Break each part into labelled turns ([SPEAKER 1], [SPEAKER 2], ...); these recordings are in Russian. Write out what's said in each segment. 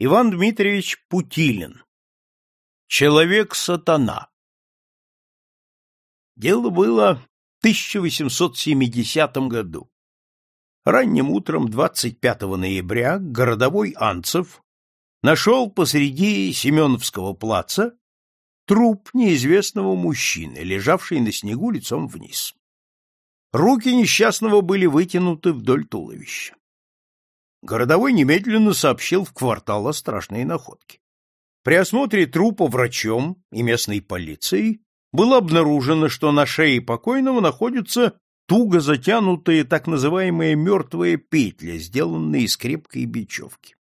[SPEAKER 1] Иван Дмитриевич Путилин. Человек-сатана. Дело было в 1870 году. Ранним утром 25 ноября городовой Анцев нашел посреди Семеновского плаца труп неизвестного мужчины, лежавший на снегу лицом вниз. Руки несчастного были вытянуты вдоль туловища. Городовой немедленно сообщил в квартал о страшной находке. При осмотре трупа врачом и местной полицией было обнаружено, что на шее покойного находятся туго затянутые так называемые мертвые петли, сделанные из крепкой бечевки.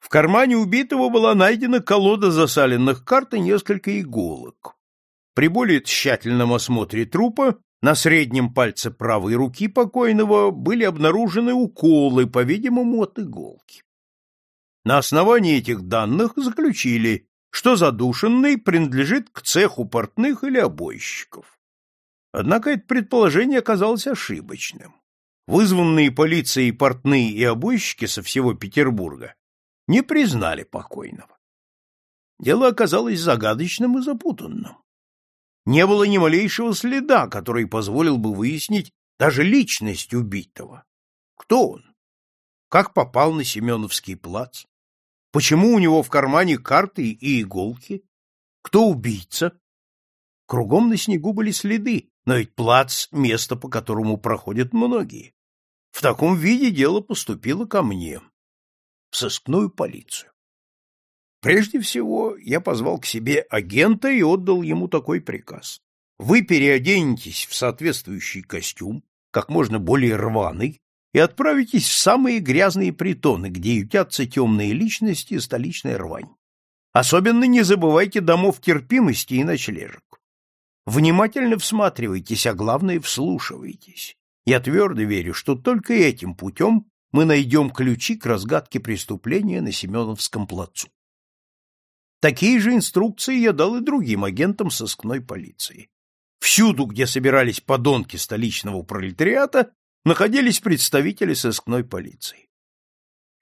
[SPEAKER 1] В кармане убитого была найдена колода засаленных карт и несколько иголок. При более тщательном осмотре трупа на среднем пальце правой руки покойного были обнаружены уколы, по-видимому, от иголки. На основании этих данных заключили, что задушенный принадлежит к цеху портных или обойщиков. Однако это предположение оказалось ошибочным. Вызванные полицией портные и обойщики со всего Петербурга не признали покойного. Дело оказалось загадочным и запутанным не было ни малейшего следа, который позволил бы выяснить даже личность убитого. Кто он? Как попал на Семеновский плац? Почему у него в кармане карты и иголки? Кто убийца? Кругом на снегу были следы, но ведь плац — место, по которому проходят многие. В таком виде дело поступило ко мне, в сыскную полицию. Прежде всего, я позвал к себе агента и отдал ему такой приказ. Вы переоденетесь в соответствующий костюм, как можно более рваный, и отправитесь в самые грязные притоны, где ютятся темные личности и столичная рвань. Особенно не забывайте домов терпимости и ночлежек. Внимательно всматривайтесь, а главное вслушивайтесь. Я твердо верю, что только этим путем мы найдем ключи к разгадке преступления на Семеновском плацу. Такие же инструкции я дал и другим агентам сыскной полиции. Всюду, где собирались подонки столичного пролетариата, находились представители сыскной полиции.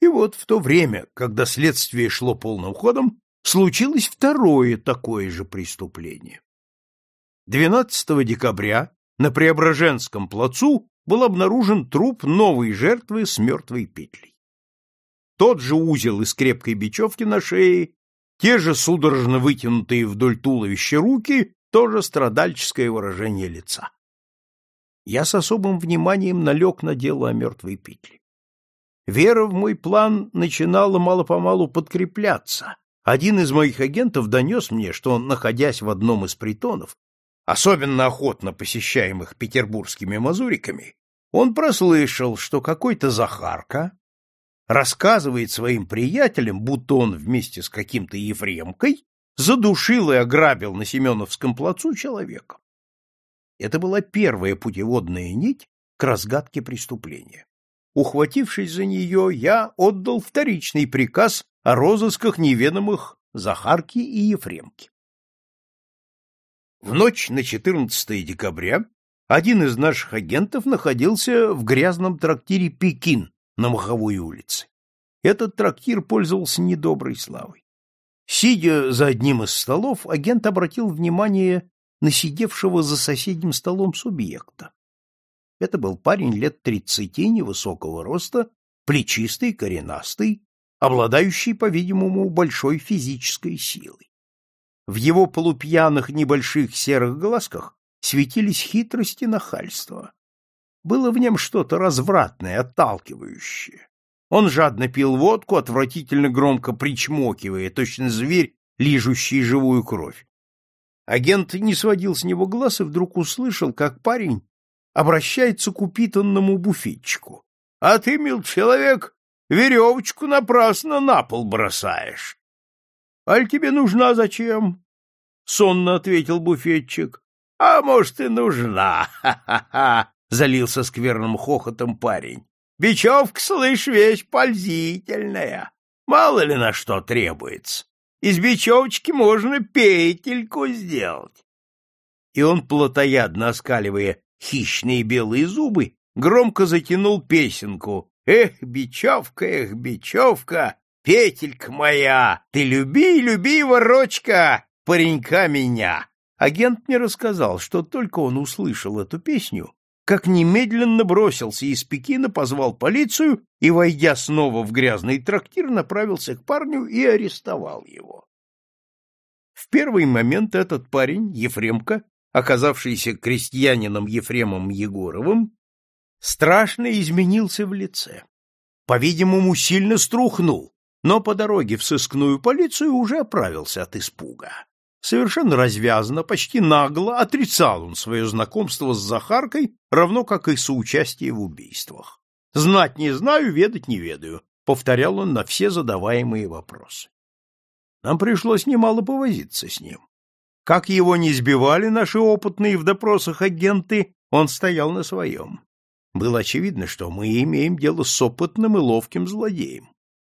[SPEAKER 1] И вот в то время, когда следствие шло полным ходом, случилось второе такое же преступление. 12 декабря на Преображенском плацу был обнаружен труп новой жертвы с мертвой петлей. Тот же узел из крепкой бечевки на шее те же судорожно вытянутые вдоль туловища руки, тоже страдальческое выражение лица. Я с особым вниманием налег на дело о мертвой петле. Вера в мой план начинала мало-помалу подкрепляться. Один из моих агентов донес мне, что, находясь в одном из притонов, особенно охотно посещаемых петербургскими мазуриками, он прослышал, что какой-то Захарка, рассказывает своим приятелям, будто он вместе с каким-то Ефремкой задушил и ограбил на Семеновском плацу человека. Это была первая путеводная нить к разгадке преступления. Ухватившись за нее, я отдал вторичный приказ о розысках неведомых Захарки и Ефремки. В ночь на 14 декабря один из наших агентов находился в грязном трактире «Пекин» на Маховой улице. Этот трактир пользовался недоброй славой. Сидя за одним из столов, агент обратил внимание на сидевшего за соседним столом субъекта. Это был парень лет тридцати, невысокого роста, плечистый, коренастый, обладающий, по-видимому, большой физической силой. В его полупьяных небольших серых глазках светились хитрость и нахальство. Было в нем что-то развратное, отталкивающее. Он жадно пил водку, отвратительно громко причмокивая, точно зверь, лижущий живую кровь. Агент не сводил с него глаз и вдруг услышал, как парень обращается к упитанному буфетчику. — А ты, мил человек, веревочку напрасно на пол бросаешь. — Аль тебе нужна зачем? — сонно ответил буфетчик. — А может, и нужна. Ха-ха-ха! — залился скверным хохотом парень. Бечевка, слышь, вещь пользительная. Мало ли на что требуется. Из бечевочки можно петельку сделать. И он, плотоядно оскаливая хищные белые зубы, громко затянул песенку. Эх, бечевка, эх, бечевка, Петелька моя, ты люби, люби, ворочка, паренька меня. Агент мне рассказал, что только он услышал эту песню, как немедленно бросился из Пекина, позвал полицию и, войдя снова в грязный трактир, направился к парню и арестовал его. В первый момент этот парень, Ефремка, оказавшийся крестьянином Ефремом Егоровым, страшно изменился в лице. По-видимому, сильно струхнул, но по дороге в сыскную полицию уже оправился от испуга. Совершенно развязно, почти нагло отрицал он свое знакомство с Захаркой, равно как и соучастие в убийствах. «Знать не знаю, ведать не ведаю», — повторял он на все задаваемые вопросы. Нам пришлось немало повозиться с ним. Как его не сбивали наши опытные в допросах агенты, он стоял на своем. Было очевидно, что мы имеем дело с опытным и ловким злодеем,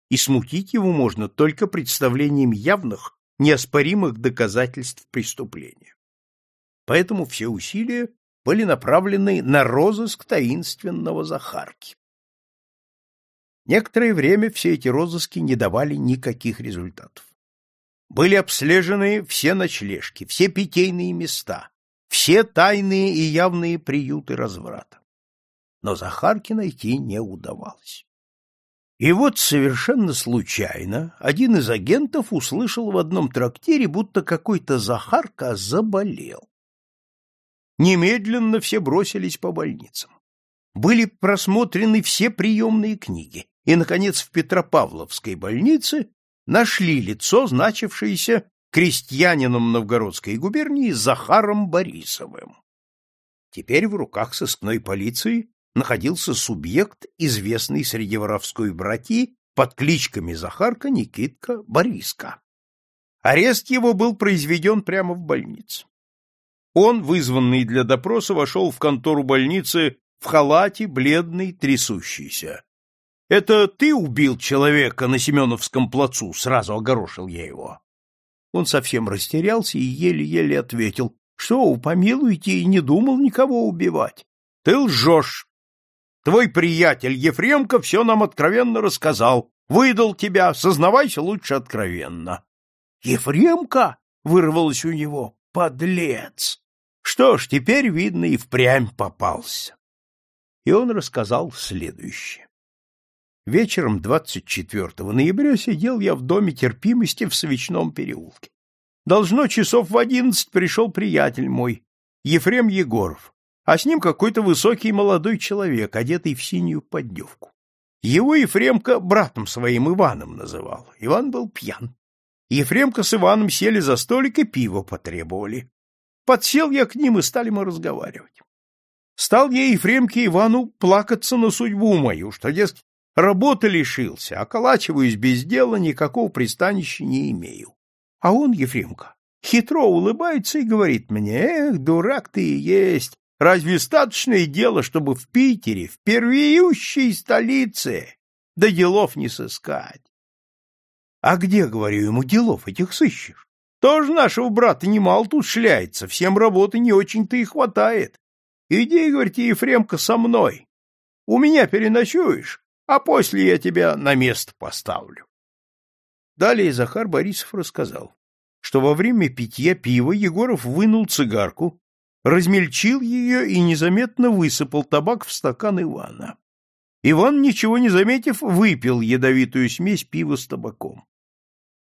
[SPEAKER 1] и смутить его можно только представлением явных неоспоримых доказательств преступления. Поэтому все усилия были направлены на розыск таинственного Захарки. Некоторое время все эти розыски не давали никаких результатов. Были обслежены все ночлежки, все питейные места, все тайные и явные приюты разврата. Но Захарки найти не удавалось. И вот совершенно случайно один из агентов услышал в одном трактире, будто какой-то Захарка заболел. Немедленно все бросились по больницам. Были просмотрены все приемные книги, и, наконец, в Петропавловской больнице нашли лицо, значившееся крестьянином Новгородской губернии Захаром Борисовым. Теперь в руках сыскной полиции находился субъект, известный среди воровской братьи под кличками Захарка, Никитка, Бориска. Арест его был произведен прямо в больнице. Он, вызванный для допроса, вошел в контору больницы в халате, бледный, трясущийся. — Это ты убил человека на Семеновском плацу? — сразу огорошил я его. Он совсем растерялся и еле-еле ответил. — Что, помилуйте, и не думал никого убивать. — Ты лжешь, Твой приятель Ефремка все нам откровенно рассказал. Выдал тебя, сознавайся лучше откровенно. — Ефремка? — вырвалось у него. — Подлец! Что ж, теперь, видно, и впрямь попался. И он рассказал следующее. Вечером 24 ноября сидел я в доме терпимости в Свечном переулке. Должно, часов в одиннадцать пришел приятель мой, Ефрем Егоров а с ним какой-то высокий молодой человек, одетый в синюю поддевку. Его Ефремка братом своим Иваном называл. Иван был пьян. Ефремка с Иваном сели за столик и пиво потребовали. Подсел я к ним, и стали мы разговаривать. Стал я Ефремке Ивану плакаться на судьбу мою, что, дескать, работы лишился, околачиваюсь без дела, никакого пристанища не имею. А он, Ефремка, хитро улыбается и говорит мне, эх, дурак ты и есть, Разве статочное дело, чтобы в Питере, в первеющей столице, да делов не сыскать? А где, говорю ему, делов этих сыщешь? Тоже нашего брата немало тут шляется, всем работы не очень-то и хватает. Иди, говорите, Ефремка, со мной. У меня переночуешь, а после я тебя на место поставлю. Далее Захар Борисов рассказал, что во время питья пива Егоров вынул цигарку, размельчил ее и незаметно высыпал табак в стакан Ивана. Иван, ничего не заметив, выпил ядовитую смесь пива с табаком.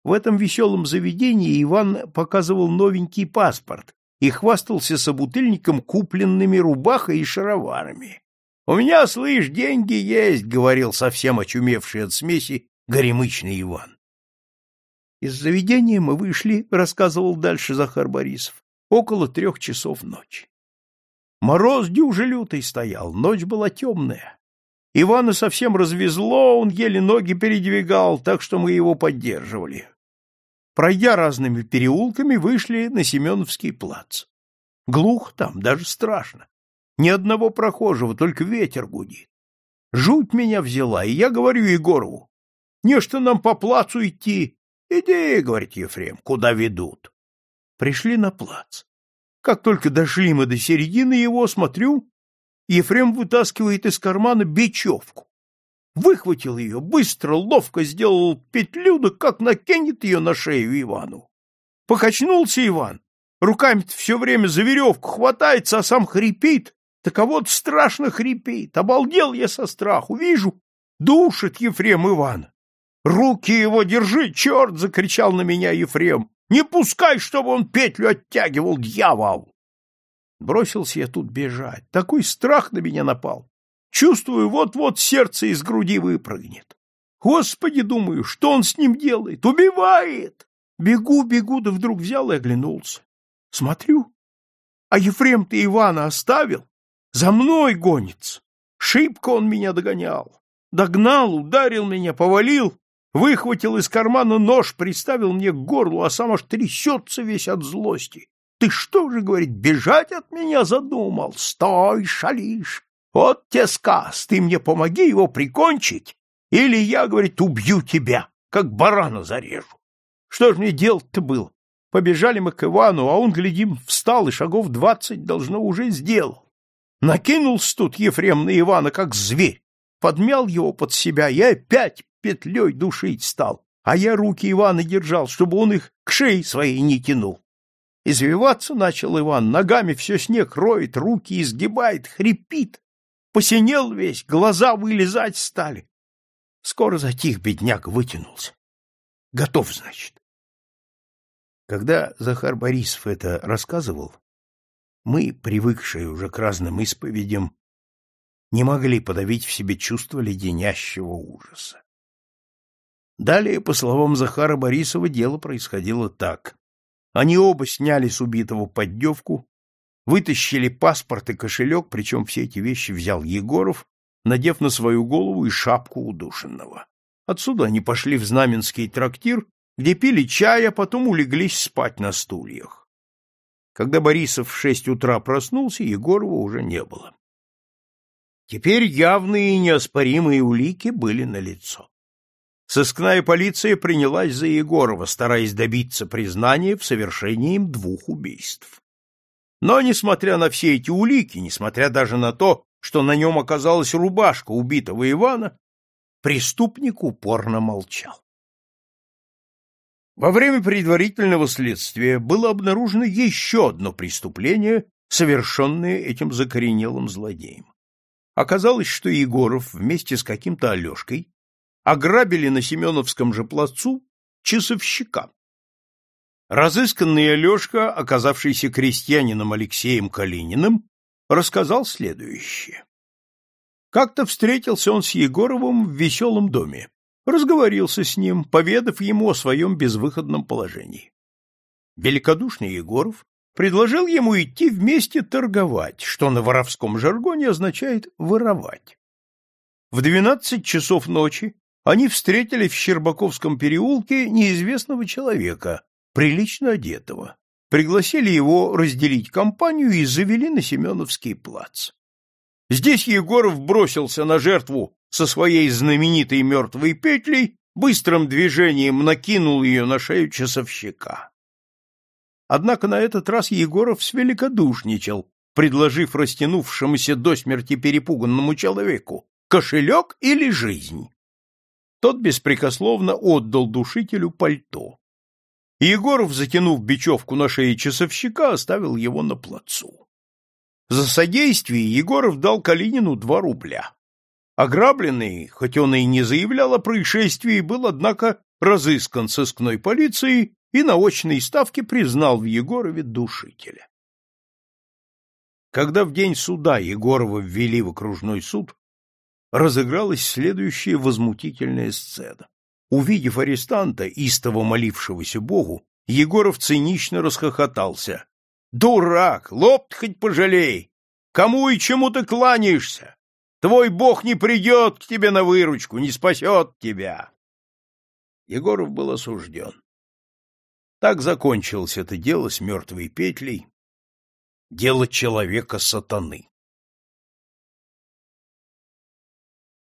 [SPEAKER 1] В этом веселом заведении Иван показывал новенький паспорт и хвастался собутыльником купленными рубахой и шароварами. — У меня, слышь, деньги есть, — говорил совсем очумевший от смеси горемычный Иван. Из заведения мы вышли, — рассказывал дальше Захар Борисов, около трех часов ночи. Мороз дюже лютый стоял, ночь была темная. Ивана совсем развезло, он еле ноги передвигал, так что мы его поддерживали. Пройдя разными переулками, вышли на Семеновский плац. Глухо там, даже страшно. Ни одного прохожего, только ветер гудит. Жуть меня взяла, и я говорю Егорову, не что нам по плацу идти. Иди, говорит Ефрем, куда ведут. Пришли на плац. Как только дошли мы до середины его, смотрю, Ефрем вытаскивает из кармана бечевку. выхватил ее, быстро, ловко сделал петлю, да как накинет ее на шею Ивану. Покачнулся Иван, руками все время за веревку хватается, а сам хрипит, так а вот страшно хрипит. Обалдел я со страху, вижу, душит Ефрем Ивана. Руки его держи, черт! — закричал на меня Ефрем. Не пускай, чтобы он петлю оттягивал, дьявол! Бросился я тут бежать. Такой страх на меня напал. Чувствую, вот-вот сердце из груди выпрыгнет. Господи, думаю, что он с ним делает? Убивает! Бегу, бегу, да вдруг взял и оглянулся. Смотрю, а Ефрем ты Ивана оставил? За мной гонится. Шибко он меня догонял. Догнал, ударил меня, повалил, выхватил из кармана нож, приставил мне к горлу, а сам аж трясется весь от злости. Ты что же, говорит, бежать от меня задумал? Стой, шалишь! Вот те сказ, ты мне помоги его прикончить, или я, говорит, убью тебя, как барана зарежу. Что ж мне делать-то было? Побежали мы к Ивану, а он, глядим, встал и шагов двадцать, должно, уже сделал. Накинулся тут Ефрем на Ивана, как зверь, подмял его под себя и опять петлей душить стал, а я руки Ивана держал, чтобы он их к шее своей не тянул. Извиваться начал Иван, ногами все снег роет, руки изгибает, хрипит. Посинел весь, глаза вылезать стали. Скоро затих бедняк, вытянулся. Готов, значит. Когда Захар Борисов это рассказывал, мы, привыкшие уже к разным исповедям, не могли подавить в себе чувство леденящего ужаса. Далее, по словам Захара Борисова, дело происходило так. Они оба сняли с убитого поддевку, вытащили паспорт и кошелек, причем все эти вещи взял Егоров, надев на свою голову и шапку удушенного. Отсюда они пошли в Знаменский трактир, где пили чай, а потом улеглись спать на стульях. Когда Борисов в шесть утра проснулся, Егорова уже не было. Теперь явные и неоспоримые улики были налицо. Сыскная полиция принялась за Егорова, стараясь добиться признания в совершении им двух убийств. Но, несмотря на все эти улики, несмотря даже на то, что на нем оказалась рубашка убитого Ивана, преступник упорно молчал. Во время предварительного следствия было обнаружено еще одно преступление, совершенное этим закоренелым злодеем. Оказалось, что Егоров вместе с каким-то Алешкой ограбили на Семеновском же плацу часовщика. Разысканный Алешка, оказавшийся крестьянином Алексеем Калининым, рассказал следующее. Как-то встретился он с Егоровым в веселом доме, разговорился с ним, поведав ему о своем безвыходном положении. Великодушный Егоров предложил ему идти вместе торговать, что на воровском жаргоне означает «воровать». В двенадцать часов ночи они встретили в Щербаковском переулке неизвестного человека, прилично одетого. Пригласили его разделить компанию и завели на Семеновский плац. Здесь Егоров бросился на жертву со своей знаменитой мертвой петлей, быстрым движением накинул ее на шею часовщика. Однако на этот раз Егоров свеликодушничал, предложив растянувшемуся до смерти перепуганному человеку кошелек или жизнь. Тот беспрекословно отдал душителю пальто. Егоров, затянув бечевку на шее часовщика, оставил его на плацу. За содействие Егоров дал Калинину два рубля. Ограбленный, хоть он и не заявлял о происшествии, был, однако, разыскан сыскной полицией и на очной ставке признал в Егорове душителя. Когда в день суда Егорова ввели в окружной суд, разыгралась следующая возмутительная сцена. Увидев арестанта, истово молившегося Богу, Егоров цинично расхохотался. «Дурак! Лоб хоть пожалей! Кому и чему ты кланяешься? Твой Бог не придет к тебе на выручку, не спасет тебя!» Егоров был осужден. Так закончилось это дело с мертвой петлей, дело человека-сатаны.